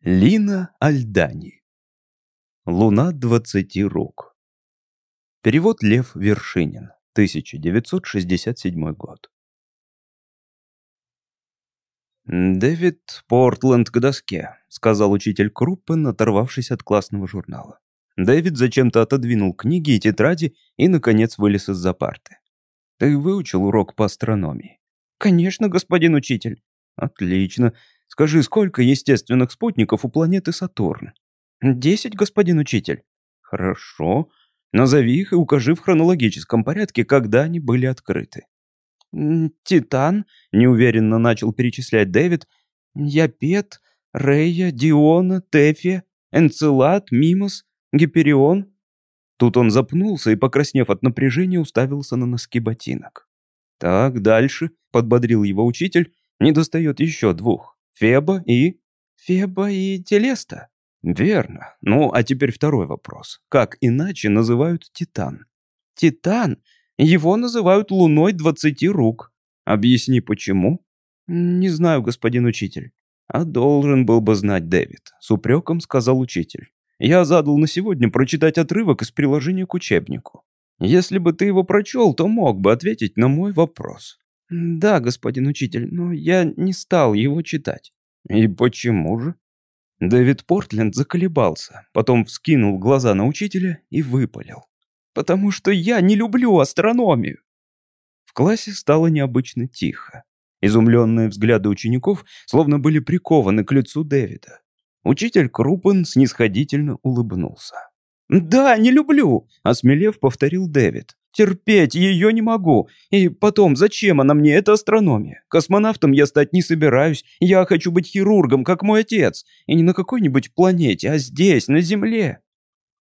Лина Альдани. Луна двадцати рук. Перевод Лев Вершинин. 1967 год. «Дэвид Портленд к доске», — сказал учитель Круппен, оторвавшись от классного журнала. Дэвид зачем-то отодвинул книги и тетради и, наконец, вылез из-за парты. «Ты выучил урок по астрономии?» «Конечно, господин учитель». «Отлично. Скажи, сколько естественных спутников у планеты Сатурн? Десять, господин учитель. Хорошо. Назови их и укажи в хронологическом порядке, когда они были открыты. Титан, неуверенно начал перечислять Дэвид, Япет, Рея, Диона, Тефия, Энцелад, Мимос, Гиперион. Тут он запнулся и, покраснев от напряжения, уставился на носки ботинок. «Так, дальше», — подбодрил его учитель, — «не достает еще двух. Феба и... Феба и Телеста. Верно. Ну, а теперь второй вопрос. Как иначе называют Титан? Титан? Его называют луной двадцати рук. Объясни, почему? Не знаю, господин учитель. А должен был бы знать Дэвид. С упреком сказал учитель. Я задал на сегодня прочитать отрывок из приложения к учебнику. Если бы ты его прочел, то мог бы ответить на мой вопрос. «Да, господин учитель, но я не стал его читать». «И почему же?» Дэвид Портленд заколебался, потом вскинул глаза на учителя и выпалил. «Потому что я не люблю астрономию!» В классе стало необычно тихо. Изумленные взгляды учеников словно были прикованы к лицу Дэвида. Учитель Крупен снисходительно улыбнулся. «Да, не люблю!» — осмелев, повторил Дэвид. Терпеть ее не могу. И потом, зачем она мне, эта астрономия? Космонавтом я стать не собираюсь. Я хочу быть хирургом, как мой отец. И не на какой-нибудь планете, а здесь, на Земле.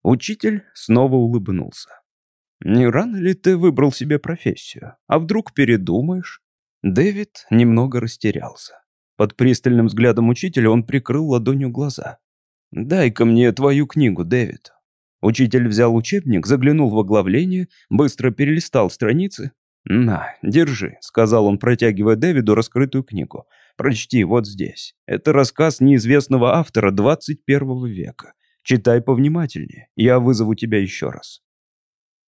Учитель снова улыбнулся. «Не рано ли ты выбрал себе профессию? А вдруг передумаешь?» Дэвид немного растерялся. Под пристальным взглядом учителя он прикрыл ладонью глаза. «Дай-ка мне твою книгу, Дэвид. Учитель взял учебник, заглянул в оглавление, быстро перелистал страницы. «На, держи», — сказал он, протягивая Дэвиду раскрытую книгу. «Прочти вот здесь. Это рассказ неизвестного автора 21 века. Читай повнимательнее, я вызову тебя еще раз».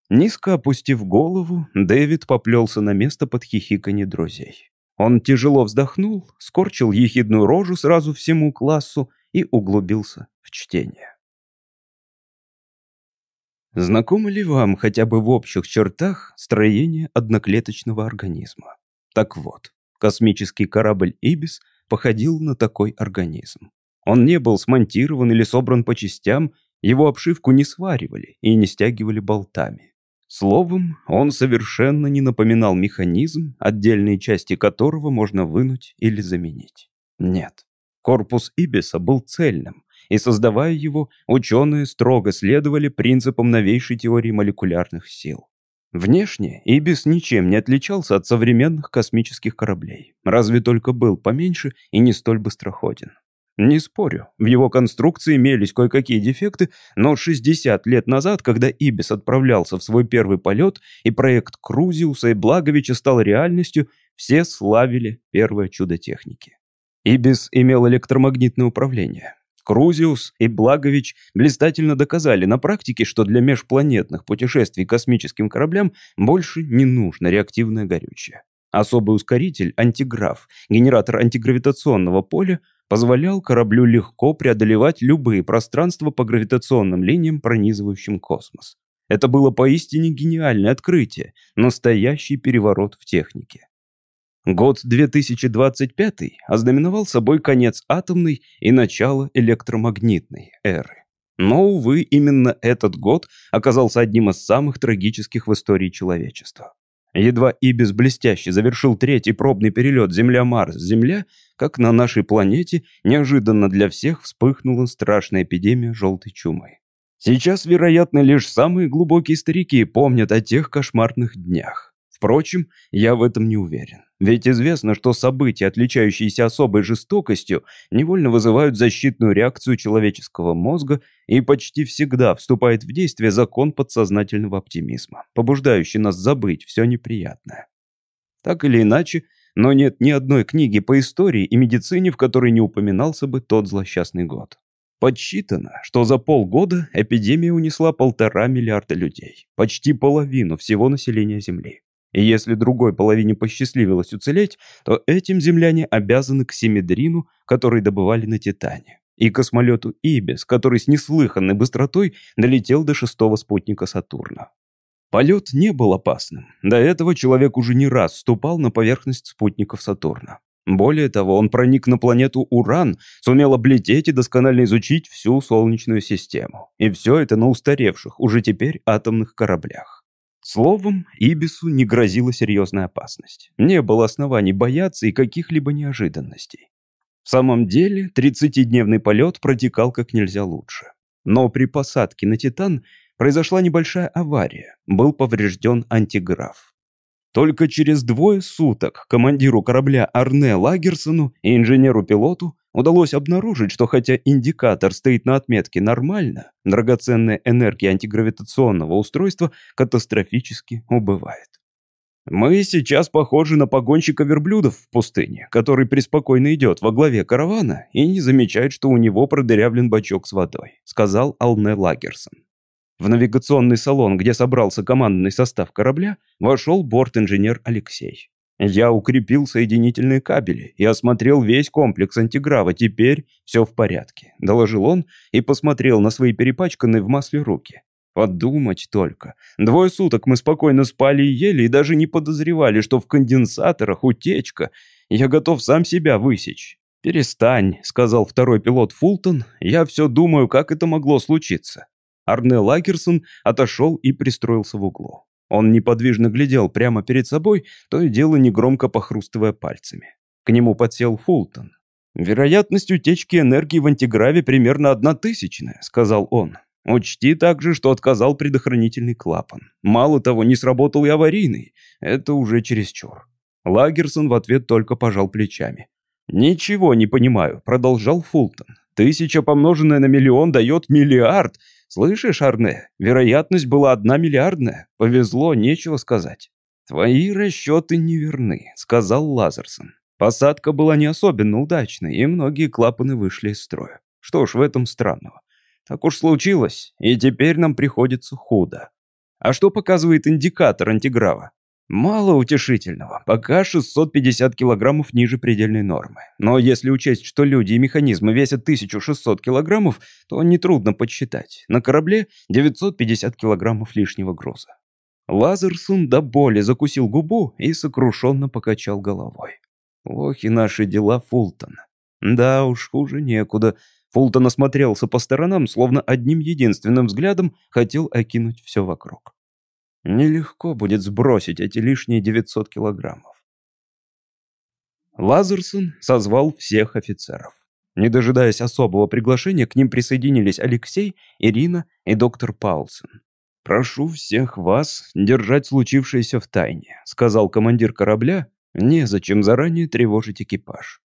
Низко опустив голову, Дэвид поплелся на место под хихиканье друзей. Он тяжело вздохнул, скорчил ехидную рожу сразу всему классу и углубился в чтение. Знакомо ли вам хотя бы в общих чертах строение одноклеточного организма? Так вот, космический корабль «Ибис» походил на такой организм. Он не был смонтирован или собран по частям, его обшивку не сваривали и не стягивали болтами. Словом, он совершенно не напоминал механизм, отдельные части которого можно вынуть или заменить. Нет, корпус Ибиса был цельным, и создавая его, ученые строго следовали принципам новейшей теории молекулярных сил. Внешне Ибис ничем не отличался от современных космических кораблей, разве только был поменьше и не столь быстроходен. Не спорю, в его конструкции имелись кое-какие дефекты, но 60 лет назад, когда Ибис отправлялся в свой первый полет и проект Крузиуса и Благовича стал реальностью, все славили первое чудо техники. Ибис имел электромагнитное управление, Крузиус и Благович блистательно доказали на практике, что для межпланетных путешествий космическим кораблям больше не нужно реактивное горючее. Особый ускоритель, антиграф, генератор антигравитационного поля, позволял кораблю легко преодолевать любые пространства по гравитационным линиям, пронизывающим космос. Это было поистине гениальное открытие, настоящий переворот в технике. Год 2025 ознаменовал собой конец атомной и начало электромагнитной эры. Но, увы, именно этот год оказался одним из самых трагических в истории человечества. Едва Ибис блестяще завершил третий пробный перелет Земля-Марс-Земля, как на нашей планете неожиданно для всех вспыхнула страшная эпидемия желтой чумы. Сейчас, вероятно, лишь самые глубокие старики помнят о тех кошмарных днях. Впрочем, я в этом не уверен. Ведь известно, что события, отличающиеся особой жестокостью, невольно вызывают защитную реакцию человеческого мозга и почти всегда вступает в действие закон подсознательного оптимизма, побуждающий нас забыть все неприятное. Так или иначе, но нет ни одной книги по истории и медицине, в которой не упоминался бы тот злосчастный год. Подсчитано, что за полгода эпидемия унесла полтора миллиарда людей, почти половину всего населения Земли. И если другой половине посчастливилось уцелеть, то этим земляне обязаны к Семидрину, который добывали на Титане, и космолету Ибис, который с неслыханной быстротой долетел до шестого спутника Сатурна. Полет не был опасным. До этого человек уже не раз ступал на поверхность спутников Сатурна. Более того, он проник на планету Уран, сумел облететь и досконально изучить всю Солнечную систему. И все это на устаревших, уже теперь атомных кораблях. Словом, Ибису не грозила серьезная опасность. Не было оснований бояться и каких-либо неожиданностей. В самом деле, 30-дневный полет протекал как нельзя лучше. Но при посадке на Титан произошла небольшая авария, был поврежден антиграф. Только через двое суток командиру корабля Арне Лагерсону и инженеру-пилоту удалось обнаружить, что хотя индикатор стоит на отметке «нормально», драгоценная энергия антигравитационного устройства катастрофически убывает. Мы сейчас похожи на погонщика верблюдов в пустыне, который преспокойно идет во главе каравана и не замечает, что у него продырявлен бачок с водой, сказал Алне Лагерсон. В навигационный салон, где собрался командный состав корабля, вошел борт-инженер Алексей. Я укрепил соединительные кабели и осмотрел весь комплекс антиграва. Теперь все в порядке», — доложил он и посмотрел на свои перепачканные в масле руки. Подумать только. Двое суток мы спокойно спали и ели, и даже не подозревали, что в конденсаторах утечка. Я готов сам себя высечь. «Перестань», — сказал второй пилот Фултон. «Я все думаю, как это могло случиться». Арне Лакерсон отошел и пристроился в углу. Он неподвижно глядел прямо перед собой, то и дело негромко похрустывая пальцами. К нему подсел Фултон. «Вероятность утечки энергии в антиграве примерно одна тысячная», — сказал он. «Учти также, что отказал предохранительный клапан. Мало того, не сработал и аварийный. Это уже чересчур». Лагерсон в ответ только пожал плечами. «Ничего не понимаю», — продолжал Фултон. «Тысяча, помноженная на миллион, дает миллиард. Слышишь, Арне, вероятность была одна миллиардная. Повезло, нечего сказать. Твои расчеты неверны, сказал Лазерсон. Посадка была не особенно удачной, и многие клапаны вышли из строя. Что ж в этом странного? Так уж случилось, и теперь нам приходится худо. А что показывает индикатор антиграва? Мало утешительного, пока 650 килограммов ниже предельной нормы. Но если учесть, что люди и механизмы весят 1600 килограммов, то нетрудно подсчитать. На корабле 950 килограммов лишнего груза. Лазерсон до боли закусил губу и сокрушенно покачал головой. Плохи наши дела, Фултон. Да уж, хуже некуда. Фултон осмотрелся по сторонам, словно одним единственным взглядом хотел окинуть все вокруг. Нелегко будет сбросить эти лишние 900 килограммов. Лазерсон созвал всех офицеров. Не дожидаясь особого приглашения, к ним присоединились Алексей, Ирина и доктор Паулсон. «Прошу всех вас держать случившееся в тайне», — сказал командир корабля. «Незачем заранее тревожить экипаж».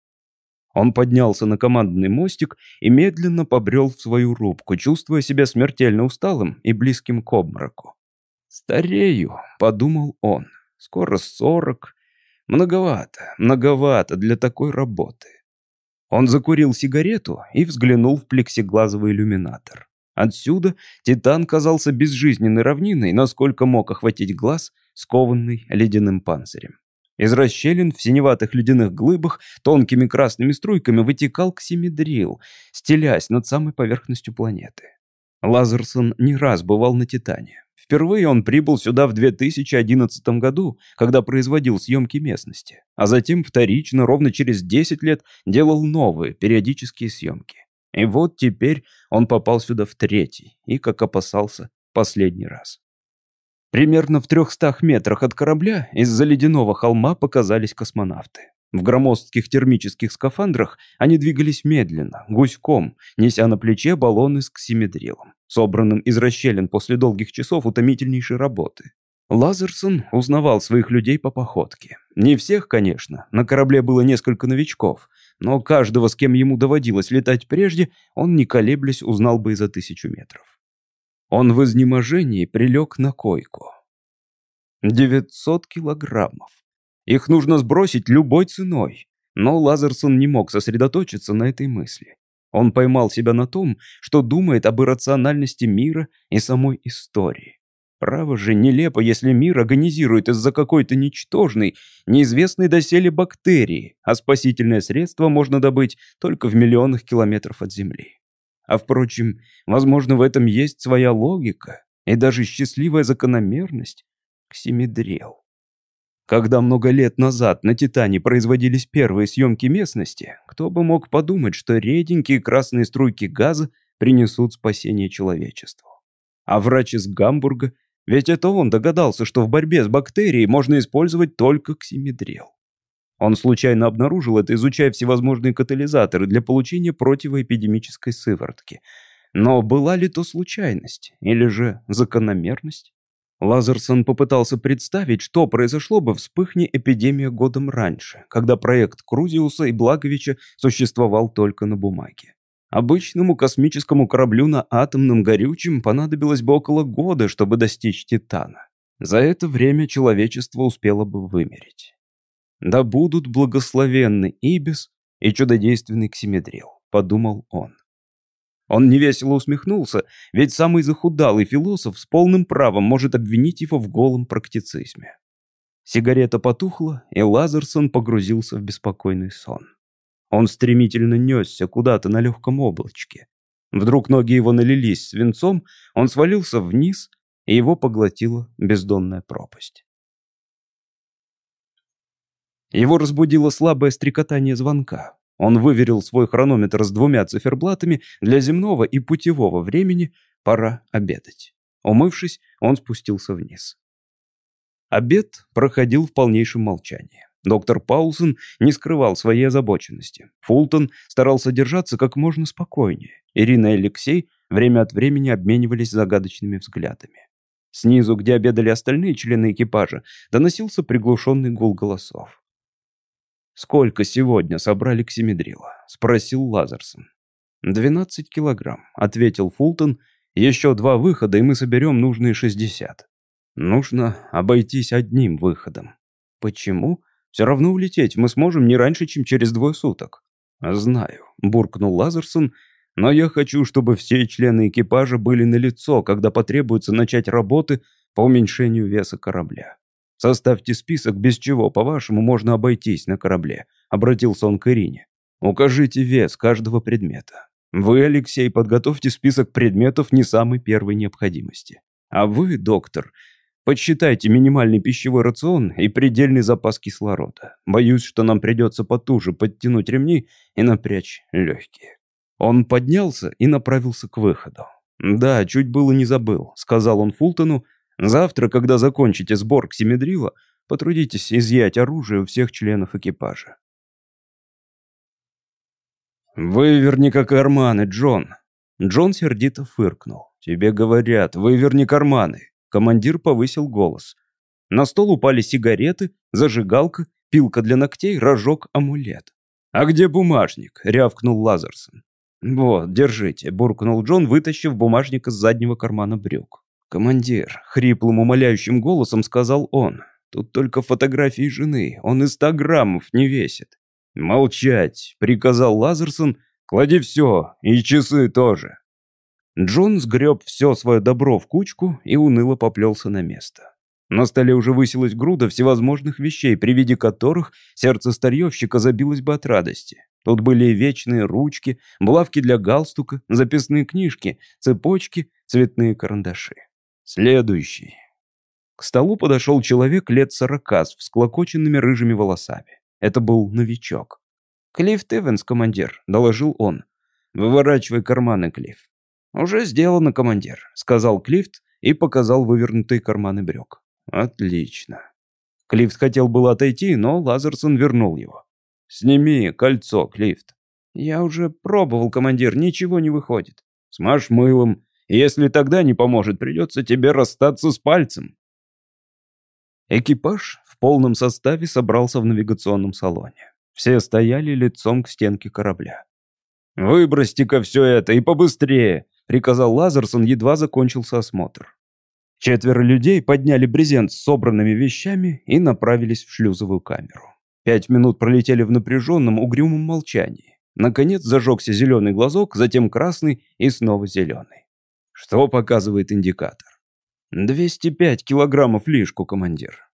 Он поднялся на командный мостик и медленно побрел в свою рубку, чувствуя себя смертельно усталым и близким к обмороку. «Старею», — подумал он. «Скоро сорок. Многовато, многовато для такой работы». Он закурил сигарету и взглянул в плексиглазовый иллюминатор. Отсюда Титан казался безжизненной равниной, насколько мог охватить глаз, скованный ледяным панцирем. Из расщелин в синеватых ледяных глыбах тонкими красными струйками вытекал ксимедрил, стелясь над самой поверхностью планеты. Лазерсон не раз бывал на Титане. Впервые он прибыл сюда в 2011 году, когда производил съемки местности, а затем вторично, ровно через 10 лет, делал новые периодические съемки. И вот теперь он попал сюда в третий и, как опасался, последний раз. Примерно в трехстах метрах от корабля из-за ледяного холма показались космонавты. В громоздких термических скафандрах они двигались медленно, гуськом, неся на плече баллоны с ксиметрилом, собранным из расщелин после долгих часов утомительнейшей работы. Лазерсон узнавал своих людей по походке. Не всех, конечно, на корабле было несколько новичков, но каждого, с кем ему доводилось летать прежде, он, не колеблясь, узнал бы и за тысячу метров. Он в изнеможении прилег на койку. 900 килограммов. Их нужно сбросить любой ценой. Но Лазерсон не мог сосредоточиться на этой мысли. Он поймал себя на том, что думает об иррациональности мира и самой истории. Право же нелепо, если мир агонизирует из-за какой-то ничтожной, неизвестной доселе бактерии, а спасительное средство можно добыть только в миллионах километров от Земли. А впрочем, возможно, в этом есть своя логика и даже счастливая закономерность. Ксимедрел. Когда много лет назад на «Титане» производились первые съемки местности, кто бы мог подумать, что реденькие красные струйки газа принесут спасение человечеству. А врач из Гамбурга, ведь это он догадался, что в борьбе с бактерией можно использовать только ксимедрел. Он случайно обнаружил это, изучая всевозможные катализаторы для получения противоэпидемической сыворотки. Но была ли то случайность или же закономерность? Лазерсон попытался представить, что произошло бы, вспыхни эпидемия годом раньше, когда проект Крузиуса и Благовича существовал только на бумаге. Обычному космическому кораблю на атомном горючем понадобилось бы около года, чтобы достичь Титана. За это время человечество успело бы вымереть. «Да будут благословенны Ибис и чудодейственный Ксимедрил», — подумал он. Он невесело усмехнулся, ведь самый захудалый философ с полным правом может обвинить его в голом практицизме. Сигарета потухла, и Лазерсон погрузился в беспокойный сон. Он стремительно несся куда-то на легком облачке. Вдруг ноги его налились свинцом, он свалился вниз, и его поглотила бездонная пропасть. Его разбудило слабое стрекотание звонка. Он выверил свой хронометр с двумя циферблатами для земного и путевого времени. Пора обедать. Умывшись, он спустился вниз. Обед проходил в полнейшем молчании. Доктор Паулсон не скрывал своей озабоченности. Фултон старался держаться как можно спокойнее. Ирина и Алексей время от времени обменивались загадочными взглядами. Снизу, где обедали остальные члены экипажа, доносился приглушенный гул голосов. «Сколько сегодня собрали ксимедрила?» — спросил Лазерсон. «Двенадцать килограмм», — ответил Фултон. «Еще два выхода, и мы соберем нужные шестьдесят. Нужно обойтись одним выходом. Почему? Все равно улететь мы сможем не раньше, чем через двое суток». «Знаю», — буркнул Лазерсон, «но я хочу, чтобы все члены экипажа были на лицо, когда потребуется начать работы по уменьшению веса корабля. «Составьте список, без чего, по-вашему, можно обойтись на корабле», — обратился он к Ирине. «Укажите вес каждого предмета. Вы, Алексей, подготовьте список предметов не самой первой необходимости. А вы, доктор, подсчитайте минимальный пищевой рацион и предельный запас кислорода. Боюсь, что нам придется потуже подтянуть ремни и напрячь легкие». Он поднялся и направился к выходу. «Да, чуть было не забыл», — сказал он Фултону, Завтра, когда закончите сбор ксимедрила, потрудитесь изъять оружие у всех членов экипажа. «Выверни-ка карманы, Джон!» Джон сердито фыркнул. «Тебе говорят, выверни карманы!» Командир повысил голос. На стол упали сигареты, зажигалка, пилка для ногтей, рожок, амулет. «А где бумажник?» — рявкнул Лазерсон. «Вот, держите», — буркнул Джон, вытащив бумажник из заднего кармана брюк. «Командир», — хриплым умоляющим голосом сказал он, «тут только фотографии жены, он и ста граммов не весит». «Молчать», — приказал Лазерсон, «клади все, и часы тоже». Джон сгреб все свое добро в кучку и уныло поплелся на место. На столе уже высилась груда всевозможных вещей, при виде которых сердце старьевщика забилось бы от радости. Тут были вечные ручки, булавки для галстука, записные книжки, цепочки, цветные карандаши. Следующий. К столу подошел человек лет сорока с всклокоченными рыжими волосами. Это был новичок. «Клифф Эванс, командир», — доложил он. «Выворачивай карманы, Клифф». «Уже сделано, командир», — сказал Клифт и показал вывернутые карманы брюк. «Отлично». Клифт хотел было отойти, но Лазерсон вернул его. «Сними кольцо, Клифт». «Я уже пробовал, командир, ничего не выходит». «Смажь мылом если тогда не поможет, придется тебе расстаться с пальцем. Экипаж в полном составе собрался в навигационном салоне. Все стояли лицом к стенке корабля. «Выбросьте-ка все это и побыстрее!» — приказал Лазерсон, едва закончился осмотр. Четверо людей подняли брезент с собранными вещами и направились в шлюзовую камеру. Пять минут пролетели в напряженном, угрюмом молчании. Наконец зажегся зеленый глазок, затем красный и снова зеленый. Что показывает индикатор? 205 килограммов лишку, командир.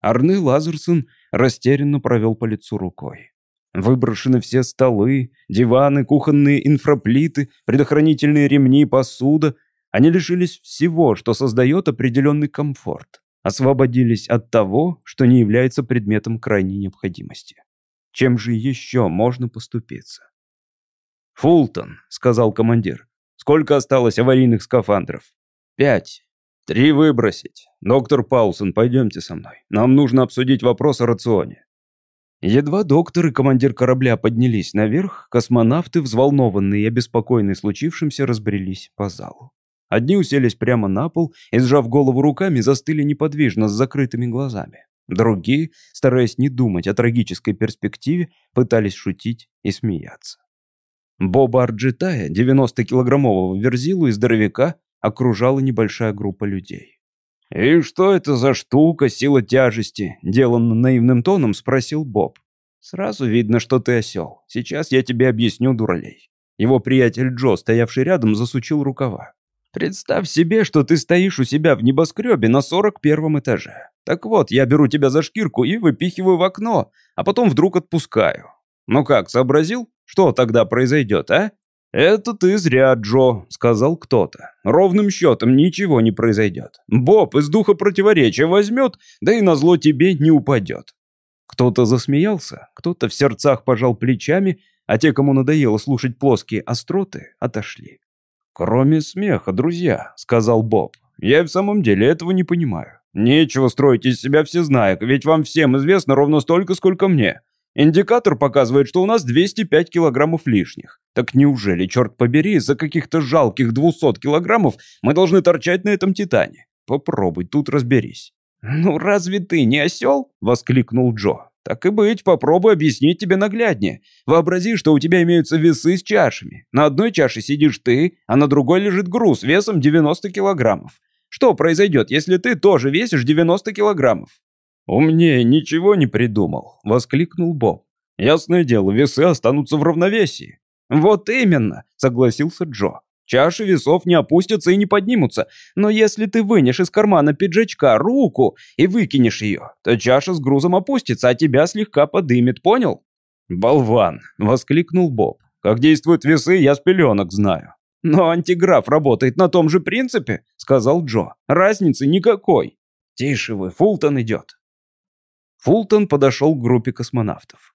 Арны Лазерсон растерянно провел по лицу рукой. Выброшены все столы, диваны, кухонные инфраплиты, предохранительные ремни, посуда. Они лишились всего, что создает определенный комфорт. Освободились от того, что не является предметом крайней необходимости. Чем же еще можно поступиться? «Фултон», — сказал командир, — «сколько осталось аварийных скафандров?» «Пять. Три выбросить. Доктор Паулсон, пойдемте со мной. Нам нужно обсудить вопрос о рационе». Едва доктор и командир корабля поднялись наверх, космонавты, взволнованные и обеспокоенные случившимся, разбрелись по залу. Одни уселись прямо на пол и, сжав голову руками, застыли неподвижно с закрытыми глазами. Другие, стараясь не думать о трагической перспективе, пытались шутить и смеяться. Боба Арджитая, 90-килограммового верзилу и здоровяка, окружала небольшая группа людей. «И что это за штука, сила тяжести?» — деланно наивным тоном спросил Боб. «Сразу видно, что ты осел. Сейчас я тебе объясню, дуралей». Его приятель Джо, стоявший рядом, засучил рукава. «Представь себе, что ты стоишь у себя в небоскребе на 41 этаже. Так вот, я беру тебя за шкирку и выпихиваю в окно, а потом вдруг отпускаю. Ну как, сообразил? Что тогда произойдет, а? «Это ты зря, Джо», — сказал кто-то. «Ровным счетом ничего не произойдет. Боб из духа противоречия возьмет, да и назло тебе не упадет». Кто-то засмеялся, кто-то в сердцах пожал плечами, а те, кому надоело слушать плоские остроты, отошли. «Кроме смеха, друзья», — сказал Боб. «Я в самом деле этого не понимаю. Нечего строить из себя всезнаек, ведь вам всем известно ровно столько, сколько мне. Индикатор показывает, что у нас 205 килограммов лишних. Так неужели, черт побери, из-за каких-то жалких 200 килограммов мы должны торчать на этом Титане? Попробуй, тут разберись. «Ну разве ты не осел?» — воскликнул Джо. «Так и быть, попробуй объяснить тебе нагляднее. Вообрази, что у тебя имеются весы с чашами. На одной чаше сидишь ты, а на другой лежит груз весом 90 килограммов. Что произойдет, если ты тоже весишь 90 килограммов? «Умнее ничего не придумал», — воскликнул Боб. «Ясное дело, весы останутся в равновесии». «Вот именно», — согласился Джо. «Чаши весов не опустятся и не поднимутся, но если ты вынешь из кармана пиджачка руку и выкинешь ее, то чаша с грузом опустится, а тебя слегка подымет, понял?» «Болван!» — воскликнул Боб. «Как действуют весы, я с пеленок знаю». «Но антиграф работает на том же принципе», — сказал Джо. «Разницы никакой». «Тише вы, Фултон идет». Фултон подошел к группе космонавтов.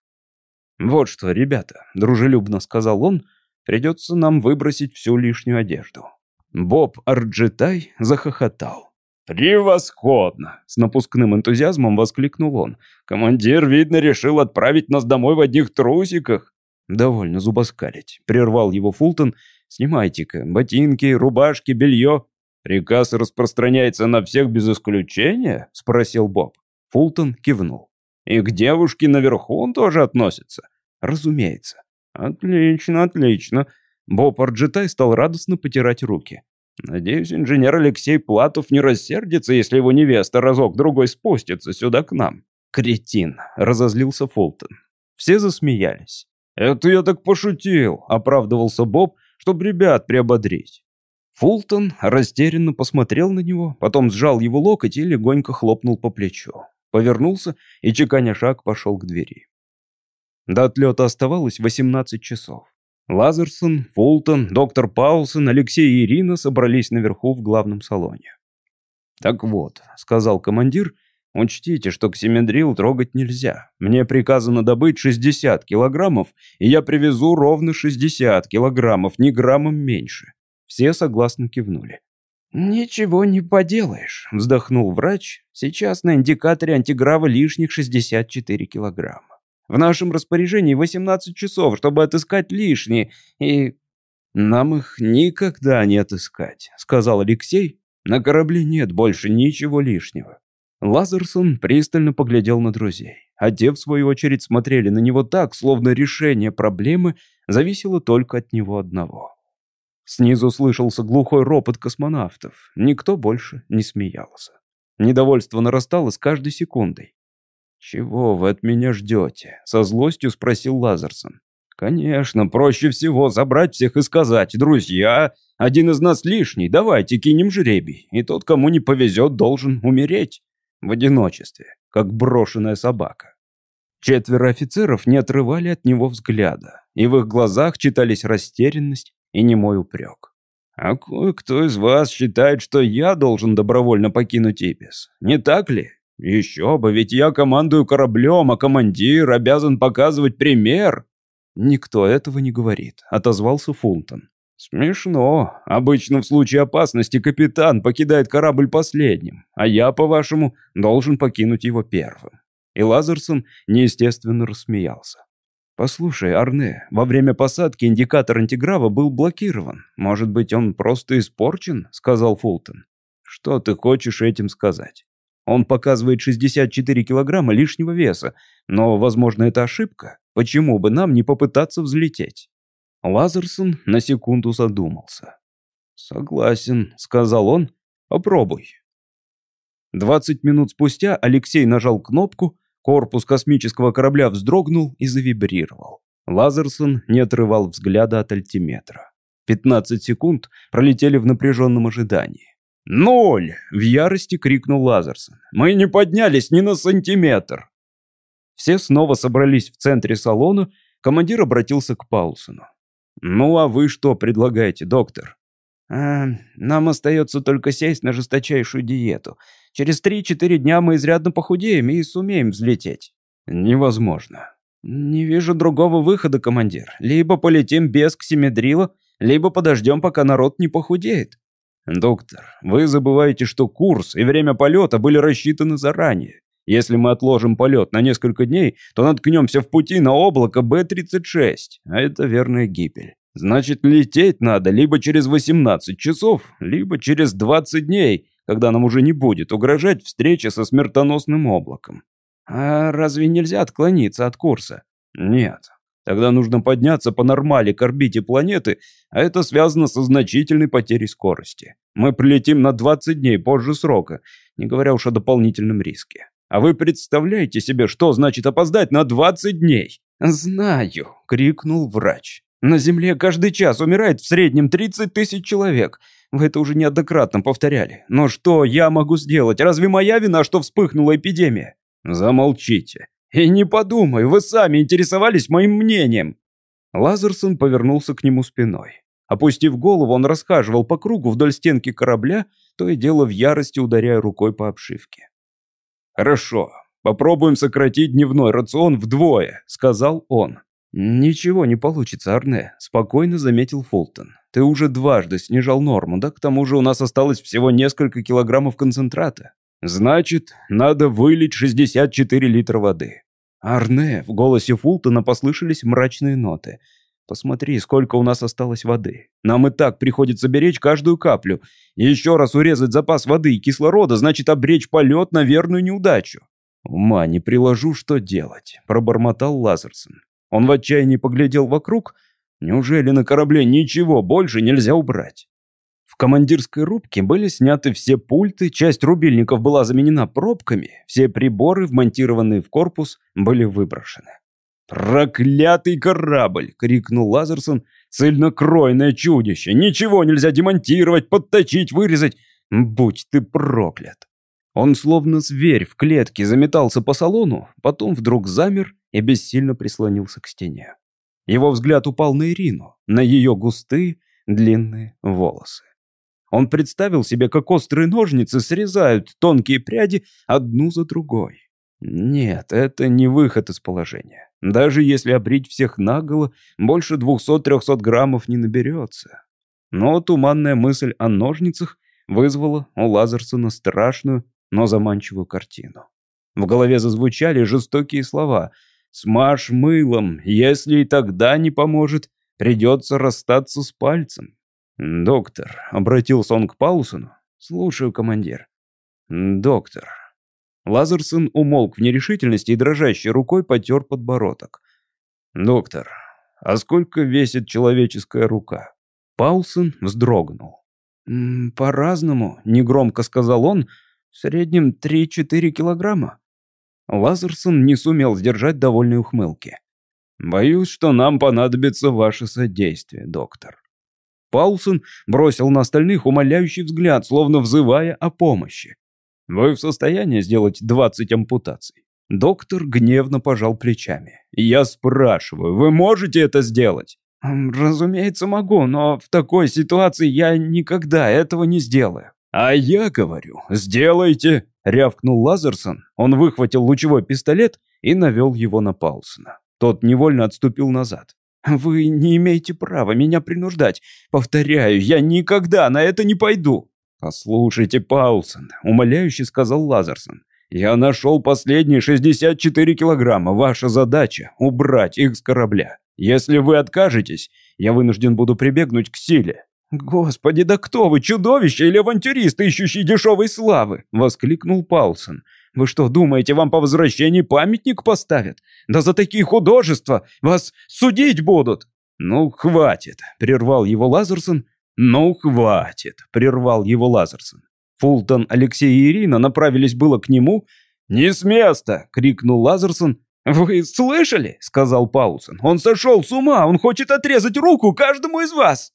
«Вот что, ребята», — дружелюбно сказал он, — «придется нам выбросить всю лишнюю одежду». Боб Арджитай захохотал. «Превосходно!» — с напускным энтузиазмом воскликнул он. «Командир, видно, решил отправить нас домой в одних трусиках». «Довольно зубоскалить», — прервал его Фултон. «Снимайте-ка ботинки, рубашки, белье». «Приказ распространяется на всех без исключения?» — спросил Боб. Фултон кивнул. «И к девушке наверху он тоже относится?» «Разумеется». «Отлично, отлично». Боб Арджитай стал радостно потирать руки. «Надеюсь, инженер Алексей Платов не рассердится, если его невеста разок-другой спустится сюда к нам». «Кретин», — разозлился Фултон. Все засмеялись. «Это я так пошутил», — оправдывался Боб, чтобы ребят приободрить. Фултон растерянно посмотрел на него, потом сжал его локоть и легонько хлопнул по плечу повернулся и, чеканя шаг, пошел к двери. До отлета оставалось 18 часов. Лазерсон, Фултон, доктор Паулсон, Алексей и Ирина собрались наверху в главном салоне. «Так вот», — сказал командир, — «учтите, что ксимендрил трогать нельзя. Мне приказано добыть 60 килограммов, и я привезу ровно 60 килограммов, ни граммом меньше». Все согласно кивнули. «Ничего не поделаешь», — вздохнул врач. «Сейчас на индикаторе антиграва лишних 64 килограмма. В нашем распоряжении 18 часов, чтобы отыскать лишние, и...» «Нам их никогда не отыскать», — сказал Алексей. «На корабле нет больше ничего лишнего». Лазерсон пристально поглядел на друзей, а те, в свою очередь, смотрели на него так, словно решение проблемы зависело только от него одного. Снизу слышался глухой ропот космонавтов. Никто больше не смеялся. Недовольство нарастало с каждой секундой. «Чего вы от меня ждете?» — со злостью спросил Лазерсон. «Конечно, проще всего забрать всех и сказать, друзья, один из нас лишний, давайте кинем жребий, и тот, кому не повезет, должен умереть. В одиночестве, как брошенная собака». Четверо офицеров не отрывали от него взгляда, и в их глазах читались растерянность и немой упрек. «А кое-кто из вас считает, что я должен добровольно покинуть Ипис, не так ли?» «Еще бы, ведь я командую кораблем, а командир обязан показывать пример». «Никто этого не говорит», — отозвался Фултон. «Смешно. Обычно в случае опасности капитан покидает корабль последним, а я, по-вашему, должен покинуть его первым». И Лазерсон неестественно рассмеялся. «Послушай, Арне, во время посадки индикатор антиграва был блокирован. Может быть, он просто испорчен?» — сказал Фултон. «Что ты хочешь этим сказать?» Он показывает 64 килограмма лишнего веса, но, возможно, это ошибка. Почему бы нам не попытаться взлететь? Лазерсон на секунду задумался. «Согласен», — сказал он. «Попробуй». 20 минут спустя Алексей нажал кнопку, корпус космического корабля вздрогнул и завибрировал. Лазерсон не отрывал взгляда от альтиметра. 15 секунд пролетели в напряженном ожидании. «Ноль!» — в ярости крикнул Лазерсон. «Мы не поднялись ни на сантиметр!» Все снова собрались в центре салона, командир обратился к Паулсону. «Ну а вы что предлагаете, доктор?» «А, «Нам остается только сесть на жесточайшую диету. Через три-четыре дня мы изрядно похудеем и сумеем взлететь». «Невозможно». «Не вижу другого выхода, командир. Либо полетим без ксимедрила, либо подождем, пока народ не похудеет». «Доктор, вы забываете, что курс и время полета были рассчитаны заранее. Если мы отложим полет на несколько дней, то наткнемся в пути на облако Б-36, а это верная гибель. Значит, лететь надо либо через 18 часов, либо через 20 дней, когда нам уже не будет угрожать встреча со смертоносным облаком. А разве нельзя отклониться от курса? Нет, Тогда нужно подняться по нормали к орбите планеты, а это связано со значительной потерей скорости. Мы прилетим на 20 дней позже срока, не говоря уж о дополнительном риске. А вы представляете себе, что значит опоздать на 20 дней? «Знаю», — крикнул врач. «На Земле каждый час умирает в среднем 30 тысяч человек. Вы это уже неоднократно повторяли. Но что я могу сделать? Разве моя вина, что вспыхнула эпидемия?» «Замолчите», «И не подумай, вы сами интересовались моим мнением!» Лазерсон повернулся к нему спиной. Опустив голову, он расхаживал по кругу вдоль стенки корабля, то и дело в ярости ударяя рукой по обшивке. «Хорошо, попробуем сократить дневной рацион вдвое», — сказал он. «Ничего не получится, Арне», — спокойно заметил Фултон. «Ты уже дважды снижал норму, да к тому же у нас осталось всего несколько килограммов концентрата. Значит, надо вылить 64 литра воды. Арне, в голосе Фултона послышались мрачные ноты. Посмотри, сколько у нас осталось воды. Нам и так приходится беречь каждую каплю. еще раз урезать запас воды и кислорода, значит обречь полет на верную неудачу. Ума не приложу, что делать, пробормотал Лазерсон. Он в отчаянии поглядел вокруг. Неужели на корабле ничего больше нельзя убрать? командирской рубке были сняты все пульты, часть рубильников была заменена пробками, все приборы, вмонтированные в корпус, были выброшены. «Проклятый корабль!» — крикнул Лазерсон. «Цельнокройное чудище! Ничего нельзя демонтировать, подточить, вырезать! Будь ты проклят!» Он словно зверь в клетке заметался по салону, потом вдруг замер и бессильно прислонился к стене. Его взгляд упал на Ирину, на ее густые, длинные волосы. Он представил себе, как острые ножницы срезают тонкие пряди одну за другой. Нет, это не выход из положения. Даже если обрить всех наголо, больше 200-300 граммов не наберется. Но туманная мысль о ножницах вызвала у Лазерсона страшную, но заманчивую картину. В голове зазвучали жестокие слова «Смажь мылом, если и тогда не поможет, придется расстаться с пальцем». «Доктор», — обратился он к Паулсону. «Слушаю, командир». «Доктор». Лазерсон умолк в нерешительности и дрожащей рукой потер подбородок. «Доктор, а сколько весит человеческая рука?» Паулсон вздрогнул. «По-разному», — негромко сказал он, — «в среднем 3-4 килограмма». Лазерсон не сумел сдержать довольной ухмылки. «Боюсь, что нам понадобится ваше содействие, доктор». Паулсон бросил на остальных умоляющий взгляд, словно взывая о помощи. «Вы в состоянии сделать 20 ампутаций?» Доктор гневно пожал плечами. «Я спрашиваю, вы можете это сделать?» «Разумеется, могу, но в такой ситуации я никогда этого не сделаю». «А я говорю, сделайте!» — рявкнул Лазерсон. Он выхватил лучевой пистолет и навел его на Паулсона. Тот невольно отступил назад. «Вы не имеете права меня принуждать. Повторяю, я никогда на это не пойду». «Послушайте, Паулсон», — умоляюще сказал Лазерсон. «Я нашел последние 64 килограмма. Ваша задача — убрать их с корабля. Если вы откажетесь, я вынужден буду прибегнуть к силе». «Господи, да кто вы, чудовище или авантюрист, ищущий дешевой славы?» — воскликнул Паулсон. «Вы что, думаете, вам по возвращении памятник поставят? Да за такие художества вас судить будут!» «Ну, хватит», — прервал его Лазерсон. «Ну, хватит», — прервал его Лазерсон. Фултон, Алексей и Ирина направились было к нему. «Не с места!» — крикнул Лазерсон. «Вы слышали?» — сказал Паулсон. «Он сошел с ума! Он хочет отрезать руку каждому из вас!»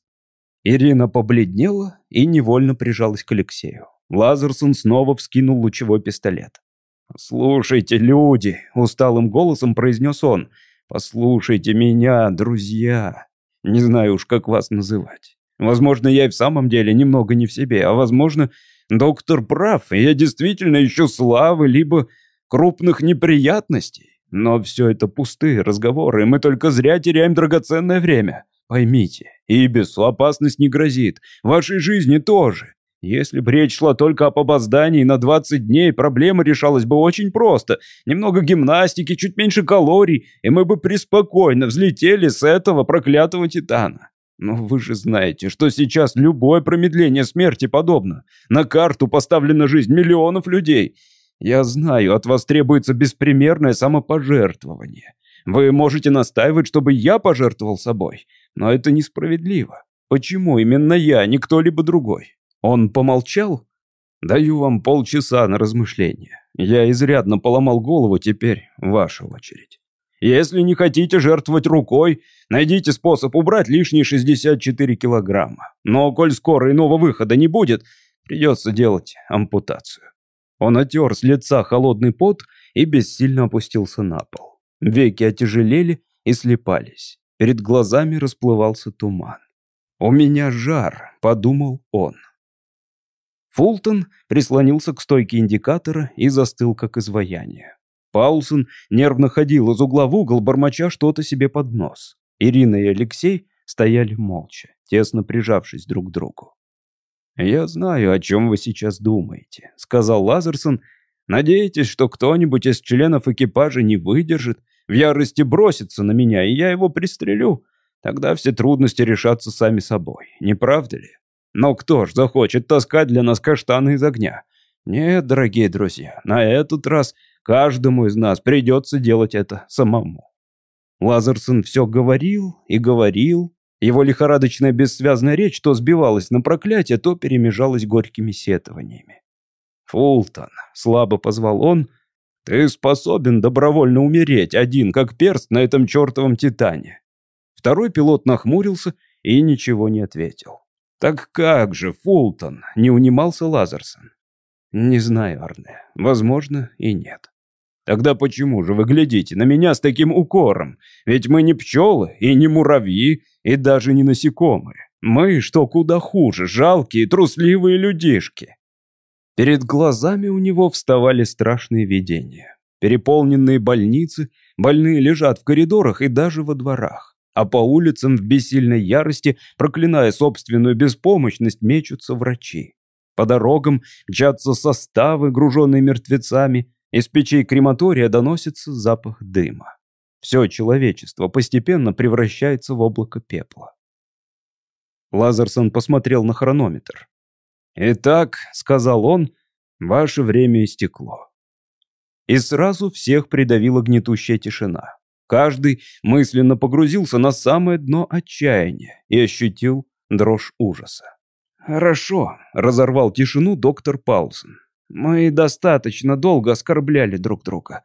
Ирина побледнела и невольно прижалась к Алексею. Лазерсон снова вскинул лучевой пистолет. «Слушайте, люди!» — усталым голосом произнес он. «Послушайте меня, друзья! Не знаю уж, как вас называть. Возможно, я и в самом деле немного не в себе, а возможно, доктор прав, и я действительно ищу славы, либо крупных неприятностей. Но все это пустые разговоры, и мы только зря теряем драгоценное время. Поймите, Ибису опасность не грозит, вашей жизни тоже. Если бы речь шла только об опоздании на 20 дней, проблема решалась бы очень просто. Немного гимнастики, чуть меньше калорий, и мы бы преспокойно взлетели с этого проклятого Титана. Но вы же знаете, что сейчас любое промедление смерти подобно. На карту поставлена жизнь миллионов людей. Я знаю, от вас требуется беспримерное самопожертвование. Вы можете настаивать, чтобы я пожертвовал собой, но это несправедливо. Почему именно я, а не кто-либо другой? Он помолчал? Даю вам полчаса на размышление. Я изрядно поломал голову, теперь ваша очередь. Если не хотите жертвовать рукой, найдите способ убрать лишние 64 килограмма. Но коль скоро иного выхода не будет, придется делать ампутацию. Он отер с лица холодный пот и бессильно опустился на пол. Веки отяжелели и слепались. Перед глазами расплывался туман. «У меня жар», — подумал он. Фултон прислонился к стойке индикатора и застыл, как изваяние. Паулсон нервно ходил из угла в угол, бормоча что-то себе под нос. Ирина и Алексей стояли молча, тесно прижавшись друг к другу. «Я знаю, о чем вы сейчас думаете», — сказал Лазерсон. «Надеетесь, что кто-нибудь из членов экипажа не выдержит, в ярости бросится на меня, и я его пристрелю. Тогда все трудности решатся сами собой, не правда ли?» Но кто ж захочет таскать для нас каштаны из огня? Нет, дорогие друзья, на этот раз каждому из нас придется делать это самому. Лазерсон все говорил и говорил. Его лихорадочная бессвязная речь то сбивалась на проклятие, то перемежалась горькими сетованиями. «Фултон», — слабо позвал он, — «ты способен добровольно умереть один, как перст на этом чертовом Титане». Второй пилот нахмурился и ничего не ответил. «Так как же, Фултон?» — не унимался Лазерсон. «Не знаю, Арне. Возможно, и нет». «Тогда почему же вы глядите на меня с таким укором? Ведь мы не пчелы и не муравьи, и даже не насекомые. Мы, что куда хуже, жалкие, трусливые людишки». Перед глазами у него вставали страшные видения. Переполненные больницы, больные лежат в коридорах и даже во дворах а по улицам в бессильной ярости, проклиная собственную беспомощность, мечутся врачи. По дорогам мчатся составы, груженные мертвецами, из печей крематория доносится запах дыма. Все человечество постепенно превращается в облако пепла. Лазерсон посмотрел на хронометр. «Итак», — сказал он, — «ваше время истекло». И сразу всех придавила гнетущая тишина. Каждый мысленно погрузился на самое дно отчаяния и ощутил дрожь ужаса. «Хорошо», — разорвал тишину доктор Паулсон. «Мы достаточно долго оскорбляли друг друга.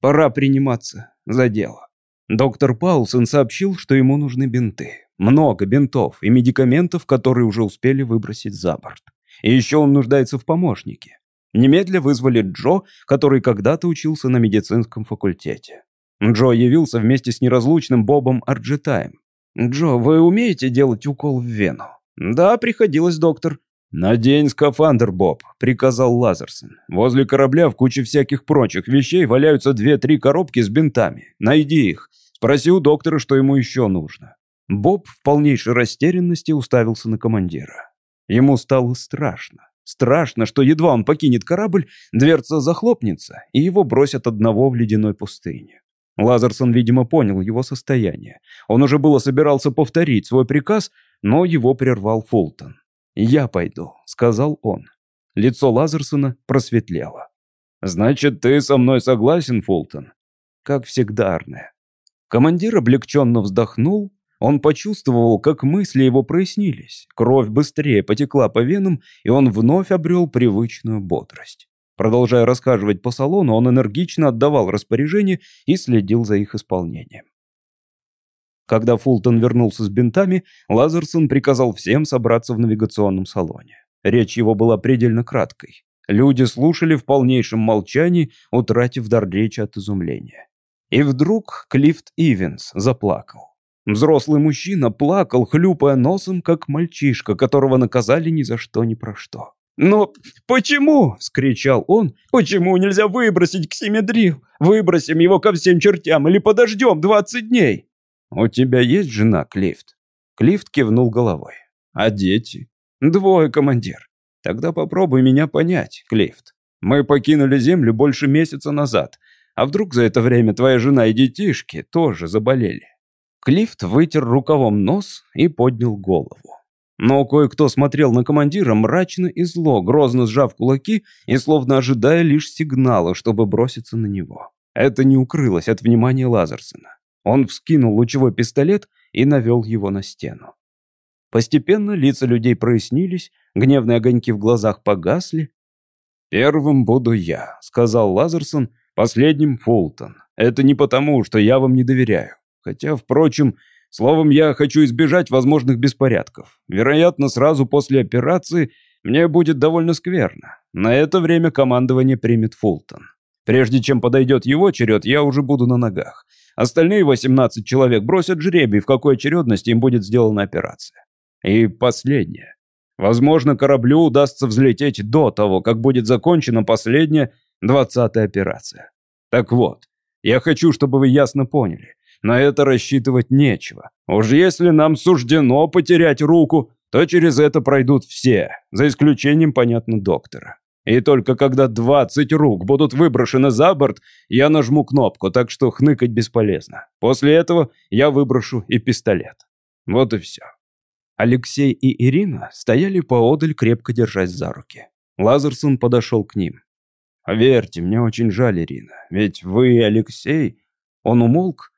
Пора приниматься за дело». Доктор Паулсон сообщил, что ему нужны бинты. Много бинтов и медикаментов, которые уже успели выбросить за борт. И еще он нуждается в помощнике. Немедля вызвали Джо, который когда-то учился на медицинском факультете. Джо явился вместе с неразлучным Бобом Арджитаем. «Джо, вы умеете делать укол в вену?» «Да, приходилось, доктор». «Надень скафандр, Боб», — приказал Лазерсон. «Возле корабля в куче всяких прочих вещей валяются две-три коробки с бинтами. Найди их. Спроси у доктора, что ему еще нужно». Боб в полнейшей растерянности уставился на командира. Ему стало страшно. Страшно, что едва он покинет корабль, дверца захлопнется, и его бросят одного в ледяной пустыне. Лазерсон, видимо, понял его состояние. Он уже было собирался повторить свой приказ, но его прервал Фултон. «Я пойду», — сказал он. Лицо Лазерсона просветлело. «Значит, ты со мной согласен, Фултон?» «Как всегда, Арне». Командир облегченно вздохнул, он почувствовал, как мысли его прояснились. Кровь быстрее потекла по венам, и он вновь обрел привычную бодрость. Продолжая рассказывать по салону, он энергично отдавал распоряжения и следил за их исполнением. Когда Фултон вернулся с бинтами, Лазерсон приказал всем собраться в навигационном салоне. Речь его была предельно краткой. Люди слушали в полнейшем молчании, утратив дар речи от изумления. И вдруг Клифт Ивенс заплакал. Взрослый мужчина плакал, хлюпая носом, как мальчишка, которого наказали ни за что ни про что. «Но почему?» — вскричал он. «Почему нельзя выбросить Ксимедрил? Выбросим его ко всем чертям или подождем двадцать дней?» «У тебя есть жена, Клифт?» Клифт кивнул головой. «А дети?» «Двое, командир». «Тогда попробуй меня понять, Клифт. Мы покинули Землю больше месяца назад. А вдруг за это время твоя жена и детишки тоже заболели?» Клифт вытер рукавом нос и поднял голову. Но кое-кто смотрел на командира мрачно и зло, грозно сжав кулаки и словно ожидая лишь сигнала, чтобы броситься на него. Это не укрылось от внимания Лазерсона. Он вскинул лучевой пистолет и навел его на стену. Постепенно лица людей прояснились, гневные огоньки в глазах погасли. «Первым буду я», — сказал Лазерсон, — «последним Фултон. Это не потому, что я вам не доверяю. Хотя, впрочем, словом, я хочу избежать возможных беспорядков. Вероятно, сразу после операции мне будет довольно скверно. На это время командование примет Фултон. Прежде чем подойдет его черед, я уже буду на ногах. Остальные 18 человек бросят жребий, в какой очередности им будет сделана операция. И последнее. Возможно, кораблю удастся взлететь до того, как будет закончена последняя, двадцатая операция. Так вот, я хочу, чтобы вы ясно поняли. На это рассчитывать нечего. Уж если нам суждено потерять руку, то через это пройдут все, за исключением, понятно, доктора. И только когда 20 рук будут выброшены за борт, я нажму кнопку, так что хныкать бесполезно. После этого я выброшу и пистолет. Вот и все. Алексей и Ирина стояли поодаль, крепко держась за руки. Лазерсон подошел к ним. «Верьте, мне очень жаль, Ирина, ведь вы, Алексей...» Он умолк,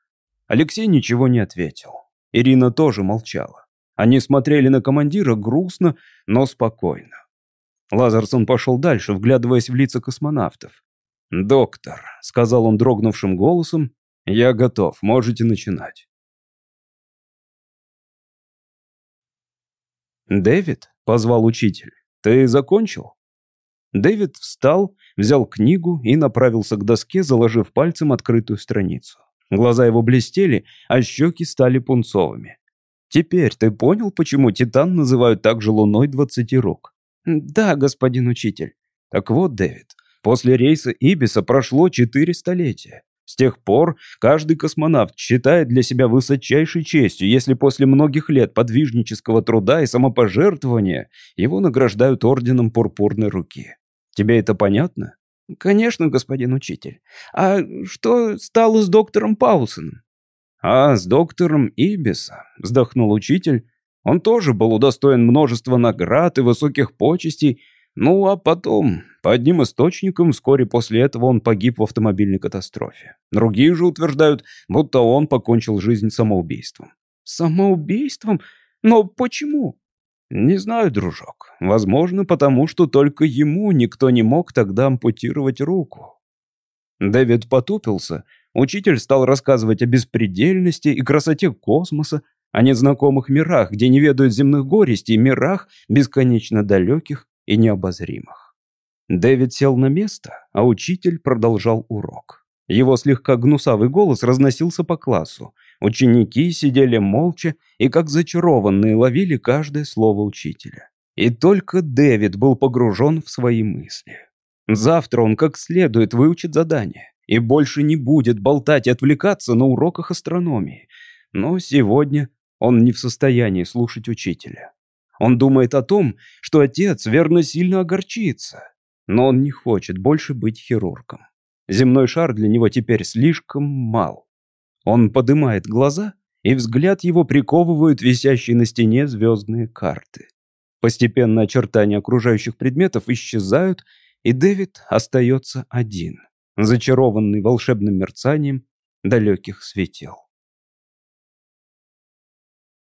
Алексей ничего не ответил. Ирина тоже молчала. Они смотрели на командира грустно, но спокойно. Лазарсон пошел дальше, вглядываясь в лица космонавтов. «Доктор», — сказал он дрогнувшим голосом, — «я готов, можете начинать». «Дэвид?» — позвал учитель. «Ты закончил?» Дэвид встал, взял книгу и направился к доске, заложив пальцем открытую страницу. Глаза его блестели, а щеки стали пунцовыми. «Теперь ты понял, почему Титан называют также луной двадцати рук?» «Да, господин учитель». «Так вот, Дэвид, после рейса Ибиса прошло четыре столетия. С тех пор каждый космонавт считает для себя высочайшей честью, если после многих лет подвижнического труда и самопожертвования его награждают орденом пурпурной руки. Тебе это понятно? «Конечно, господин учитель. А что стало с доктором Паулсоном?» «А с доктором Ибиса», — вздохнул учитель. «Он тоже был удостоен множества наград и высоких почестей, ну а потом, по одним источникам, вскоре после этого он погиб в автомобильной катастрофе. Другие же утверждают, будто он покончил жизнь самоубийством». «Самоубийством? Но почему?» Не знаю, дружок. Возможно, потому что только ему никто не мог тогда ампутировать руку. Дэвид потупился. Учитель стал рассказывать о беспредельности и красоте космоса, о незнакомых мирах, где не ведают земных горестей, мирах бесконечно далеких и необозримых. Дэвид сел на место, а учитель продолжал урок. Его слегка гнусавый голос разносился по классу. Ученики сидели молча и, как зачарованные, ловили каждое слово учителя. И только Дэвид был погружен в свои мысли. Завтра он как следует выучит задание и больше не будет болтать и отвлекаться на уроках астрономии. Но сегодня он не в состоянии слушать учителя. Он думает о том, что отец верно сильно огорчится. Но он не хочет больше быть хирургом. Земной шар для него теперь слишком мал. Он поднимает глаза, и взгляд его приковывают висящие на стене звездные карты. Постепенно очертания окружающих предметов исчезают, и Дэвид остается один, зачарованный волшебным мерцанием далеких светил.